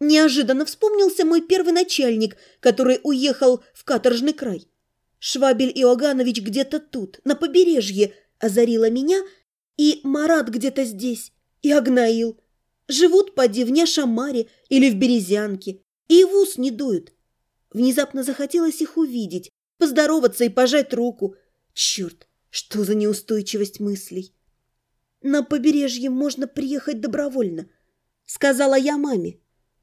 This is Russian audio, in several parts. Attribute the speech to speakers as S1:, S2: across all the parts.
S1: Неожиданно вспомнился мой первый начальник, который уехал в каторжный край. Швабель Иоганович где-то тут, на побережье, озарила меня, и Марат где-то здесь, и Агнаил. Живут поди в Няшамаре или в Березянке, и в ус не дуют. Внезапно захотелось их увидеть, поздороваться и пожать руку. Черт, что за неустойчивость мыслей! На побережье можно приехать добровольно, сказала я маме.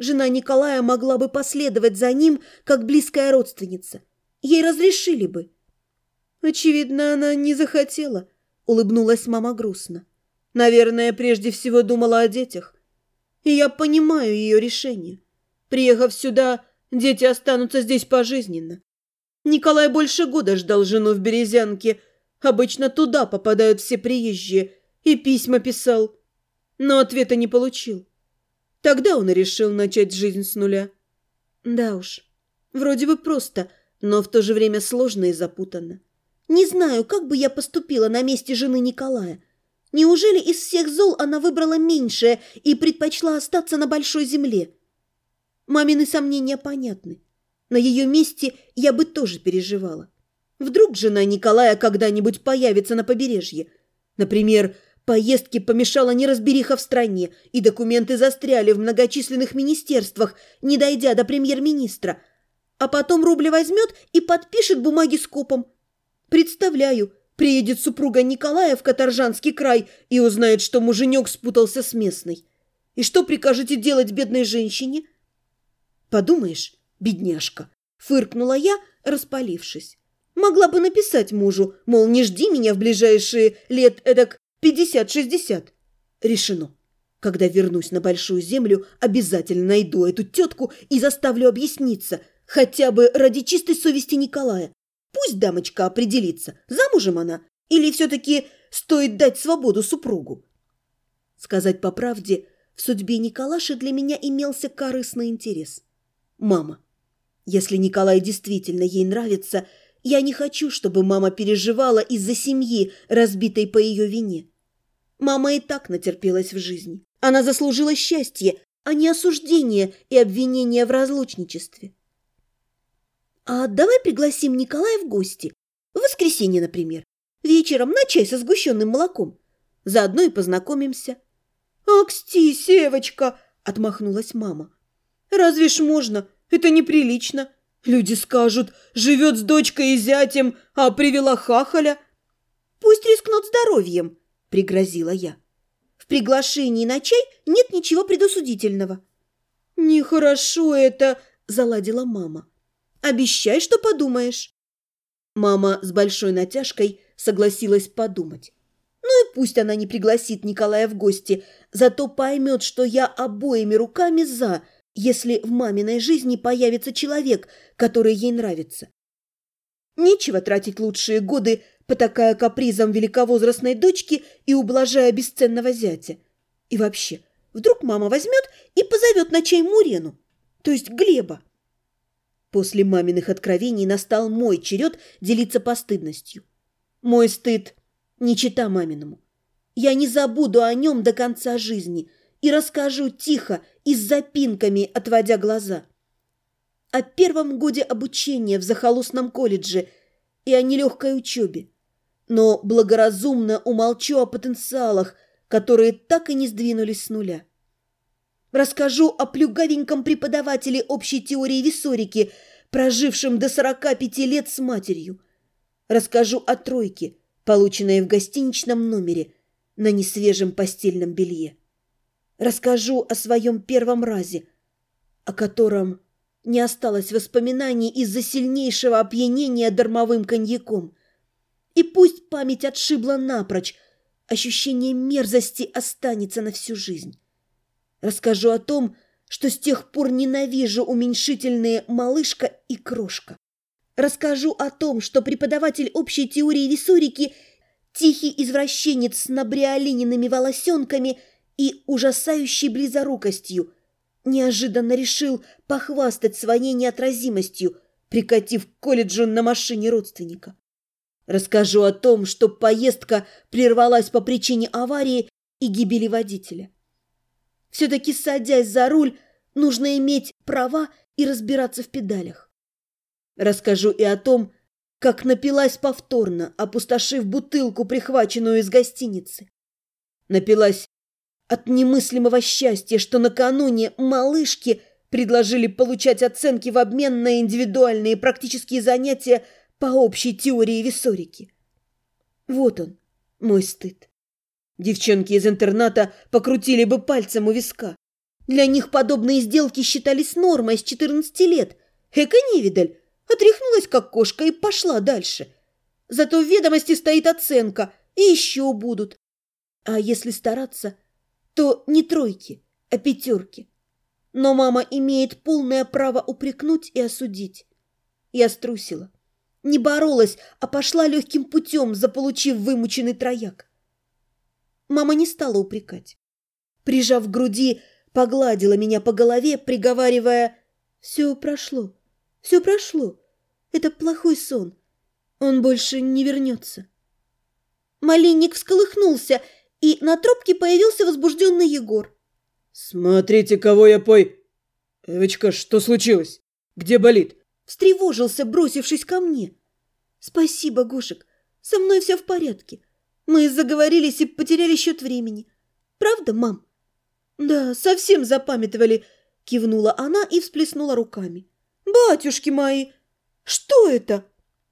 S1: Жена Николая могла бы последовать за ним, как близкая родственница. Ей разрешили бы. Очевидно, она не захотела, улыбнулась мама грустно. Наверное, прежде всего думала о детях. И я понимаю ее решение. Приехав сюда, дети останутся здесь пожизненно. Николай больше года ждал жену в Березянке. Обычно туда попадают все приезжие. И письма писал. Но ответа не получил. Тогда он и решил начать жизнь с нуля. Да уж, вроде бы просто, но в то же время сложно и запутанно. Не знаю, как бы я поступила на месте жены Николая. Неужели из всех зол она выбрала меньшее и предпочла остаться на большой земле? Мамины сомнения понятны. На ее месте я бы тоже переживала. Вдруг жена Николая когда-нибудь появится на побережье. Например, Поездке помешала неразбериха в стране, и документы застряли в многочисленных министерствах, не дойдя до премьер-министра. А потом Рубля возьмет и подпишет бумаги скопом. Представляю, приедет супруга Николая в Каторжанский край и узнает, что муженек спутался с местной. И что прикажете делать бедной женщине? Подумаешь, бедняжка, фыркнула я, распалившись. Могла бы написать мужу, мол, не жди меня в ближайшие лет эдак Пятьдесят-шестьдесят. Решено. Когда вернусь на Большую Землю, обязательно найду эту тетку и заставлю объясниться, хотя бы ради чистой совести Николая. Пусть дамочка определится, замужем она или все-таки стоит дать свободу супругу. Сказать по правде, в судьбе Николаши для меня имелся корыстный интерес. Мама. Если Николай действительно ей нравится, я не хочу, чтобы мама переживала из-за семьи, разбитой по ее вине. Мама и так натерпелась в жизни. Она заслужила счастье, а не осуждение и обвинение в разлучничестве. А давай пригласим Николая в гости. В воскресенье, например. Вечером на чай со сгущенным молоком. Заодно и познакомимся. «Аксти, Севочка!» – отмахнулась мама. «Разве ж можно? Это неприлично. Люди скажут, живет с дочкой и зятем, а привела хахаля. Пусть рискнут здоровьем, пригрозила я. В приглашении на чай нет ничего предосудительного. Нехорошо это, заладила мама. Обещай, что подумаешь. Мама с большой натяжкой согласилась подумать. Ну и пусть она не пригласит Николая в гости, зато поймет, что я обоими руками за – если в маминой жизни появится человек, который ей нравится. Нечего тратить лучшие годы, потакая капризом великовозрастной дочки и ублажая бесценного зятя. И вообще, вдруг мама возьмет и позовет на чай Мурену, то есть Глеба. После маминых откровений настал мой черед делиться постыдностью. Мой стыд не чита маминому. Я не забуду о нем до конца жизни – и расскажу тихо и с запинками, отводя глаза. О первом годе обучения в захолустном колледже и о нелегкой учебе. Но благоразумно умолчу о потенциалах, которые так и не сдвинулись с нуля. Расскажу о плюгавеньком преподавателе общей теории висорики, прожившем до 45 лет с матерью. Расскажу о тройке, полученной в гостиничном номере на несвежем постельном белье. Расскажу о своем первом разе, о котором не осталось воспоминаний из-за сильнейшего опьянения дармовым коньяком. И пусть память отшибла напрочь, ощущение мерзости останется на всю жизнь. Расскажу о том, что с тех пор ненавижу уменьшительные «малышка» и «крошка». Расскажу о том, что преподаватель общей теории висорики – тихий извращенец с набриолиниными волосенками – и ужасающей близорукостью, неожиданно решил похвастать своей неотразимостью, прикатив к колледжу на машине родственника. Расскажу о том, что поездка прервалась по причине аварии и гибели водителя. Все-таки, садясь за руль, нужно иметь права и разбираться в педалях. Расскажу и о том, как напилась повторно, опустошив бутылку, прихваченную из гостиницы. Напилась от немыслимого счастья, что накануне малышки предложили получать оценки в обмен на индивидуальные практические занятия по общей теории висорики. Вот он, мой стыд. Девчонки из интерната покрутили бы пальцем у виска. Для них подобные сделки считались нормой с 14 лет. Эка невидаль отряхнулась как кошка и пошла дальше. Зато в ведомости стоит оценка, и еще будут. А если стараться, то не тройки, а пятерки. Но мама имеет полное право упрекнуть и осудить. Я струсила. Не боролась, а пошла легким путем, заполучив вымученный трояк. Мама не стала упрекать. Прижав к груди, погладила меня по голове, приговаривая «Все прошло, все прошло. Это плохой сон. Он больше не вернется». Малинник всколыхнулся, и на трубке появился возбужденный Егор.
S2: «Смотрите, кого я пой...» «Эвочка, что случилось? Где болит?»
S1: Встревожился, бросившись ко мне. «Спасибо, Гошек, со мной все в порядке. Мы заговорились и потеряли счет времени. Правда, мам?» «Да, совсем запамятовали», — кивнула она и всплеснула руками. «Батюшки мои, что это?»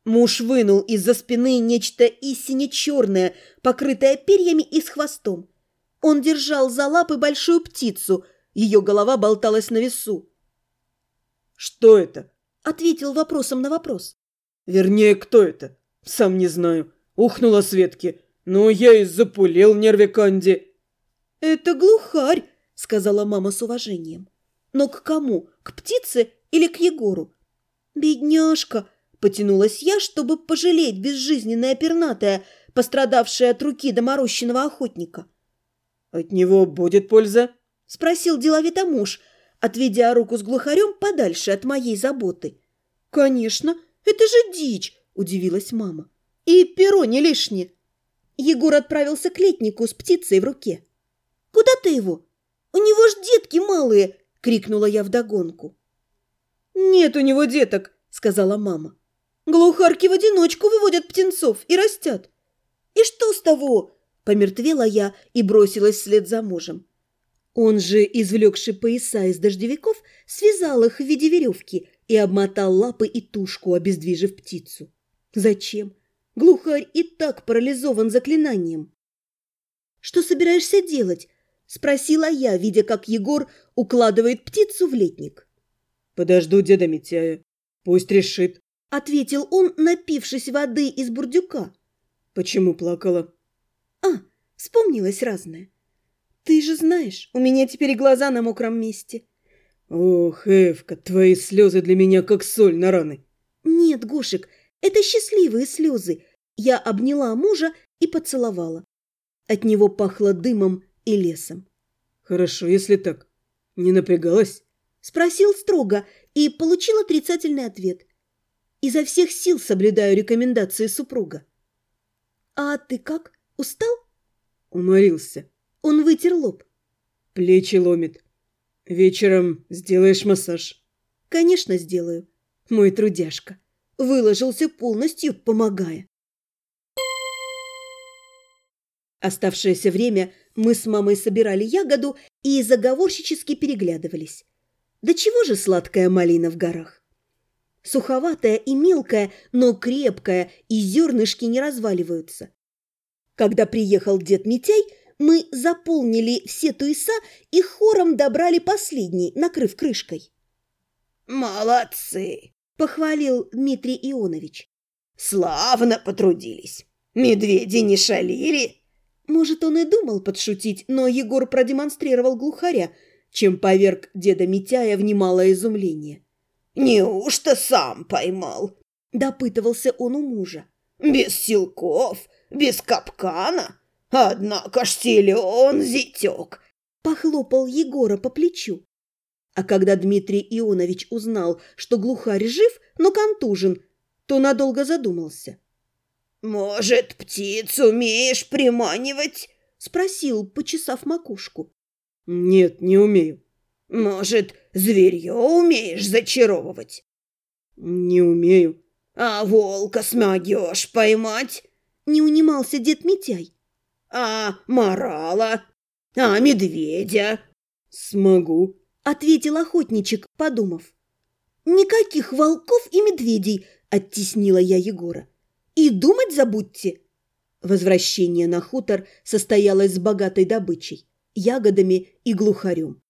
S1: Муж вынул из-за спины нечто истинно черное, покрытое перьями и с хвостом. Он держал за лапы большую птицу, ее голова болталась на весу.
S2: «Что это?»
S1: — ответил вопросом на вопрос.
S2: «Вернее, кто это? Сам не знаю. Ухнула с ветки. Ну, я и запулил нервиканди.
S1: «Это глухарь», — сказала мама с уважением. «Но к кому? К птице или к Егору?» «Бедняжка!» — потянулась я, чтобы пожалеть безжизненное пернатое, пострадавшее от руки доморощенного охотника.
S2: «От него будет польза?»
S1: — спросил деловито муж, отведя руку с глухарем подальше от моей заботы. «Конечно, это же дичь!» — удивилась мама. «И перо не лишнее!» Егор отправился к летнику с птицей в руке. «Куда ты его? У него ж детки малые!» — крикнула я вдогонку. «Нет у него деток!» — сказала мама. «Глухарки в одиночку выводят птенцов и растят». «И что с того?» — помертвела я и бросилась вслед за мужем. Он же, извлекший пояса из дождевиков, связал их в виде веревки и обмотал лапы и тушку, обездвижив птицу. «Зачем? Глухарь и так парализован заклинанием. «Что собираешься делать?» – спросила я, видя, как Егор укладывает птицу в летник.
S2: «Подожду деда Митяя. Пусть решит», –
S1: ответил он, напившись воды из бурдюка.
S2: «Почему плакала?»
S1: «А, вспомнилось разное. Ты же знаешь, у меня теперь глаза на мокром месте».
S2: «Ох, Эвка, твои слезы для меня как соль на раны».
S1: «Нет, Гошек, это счастливые слезы. Я обняла мужа и поцеловала. От него пахло дымом и лесом.
S2: «Хорошо, если так. Не напрягалась?»
S1: Спросил строго и получил отрицательный ответ. Изо всех сил соблюдаю рекомендации супруга. «А ты как? Устал?»
S2: Уморился.
S1: Он вытер лоб.
S2: Плечи ломит. Вечером сделаешь массаж?
S1: Конечно, сделаю. Мой трудяшка выложился полностью, помогая. Оставшееся время мы с мамой собирали ягоду и заговорщически переглядывались. Да чего же сладкая малина в горах? Суховатая и мелкая, но крепкая, и зернышки не разваливаются. Когда приехал дед Митяй, мы заполнили все туеса и хором добрали последний, накрыв крышкой.
S3: «Молодцы!»
S1: похвалил Дмитрий Ионович.
S3: «Славно потрудились. Медведи не шалили».
S1: Может, он и думал подшутить, но Егор продемонстрировал глухаря, чем поверг деда Митяя в немалое изумление.
S3: «Неужто сам поймал?»
S1: – допытывался он у мужа.
S3: «Без силков, без капкана? Однако ж силен зятек!»
S1: – похлопал Егора по плечу. А когда Дмитрий Ионович узнал, что глухарь жив, но контужен, то надолго задумался.
S3: «Может, птицу умеешь приманивать?»
S1: – спросил, почесав макушку.
S2: «Нет, не умею».
S3: Может, зверье умеешь зачаровывать?
S2: Не умею.
S3: А волка смогешь поймать?
S1: Не унимался дед Митяй.
S3: А морала? А медведя?
S2: Смогу,
S1: ответил охотничек, подумав. Никаких волков и медведей, оттеснила я Егора. И думать забудьте. Возвращение на хутор состоялось с богатой добычей, ягодами и глухарем.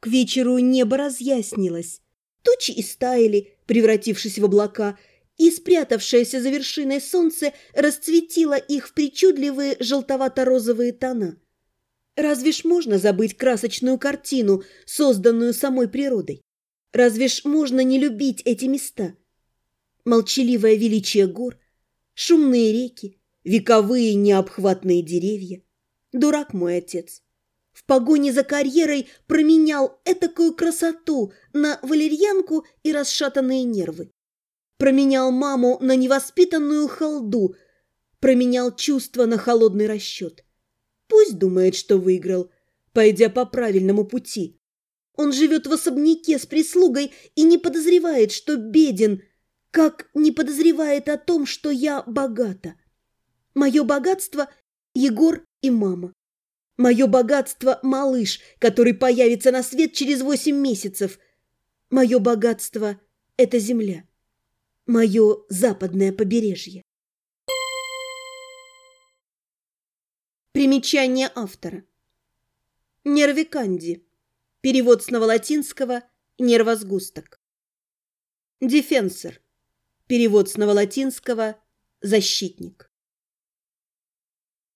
S1: К вечеру небо разъяснилось. Тучи истаяли, превратившись в облака, и спрятавшееся за вершиной солнце расцветило их в причудливые желтовато-розовые тона. Разве ж можно забыть красочную картину, созданную самой природой? Разве ж можно не любить эти места? Молчаливое величие гор, шумные реки, вековые необхватные деревья. Дурак мой отец в погоне за карьерой променял этакую красоту на валерьянку и расшатанные нервы. Променял маму на невоспитанную халду, променял чувства на холодный расчет. Пусть думает, что выиграл, пойдя по правильному пути. Он живет в особняке с прислугой и не подозревает, что беден, как не подозревает о том, что я богата. Мое богатство – Егор и мама. Мое богатство – малыш, который появится на свет через восемь месяцев. Мое богатство – это земля. Мое западное побережье. Примечание автора. Нервиканди. Перевод с новолатинского «нервосгусток». Дефенсор. Перевод с новолатинского «защитник».